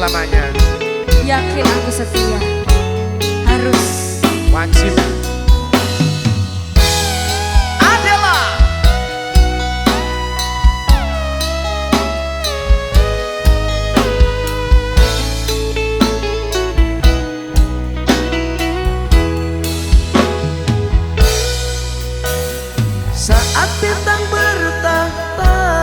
selamanya. Yakin aku setia. Harus. Wajib. Saat bintang bertahta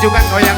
Juga.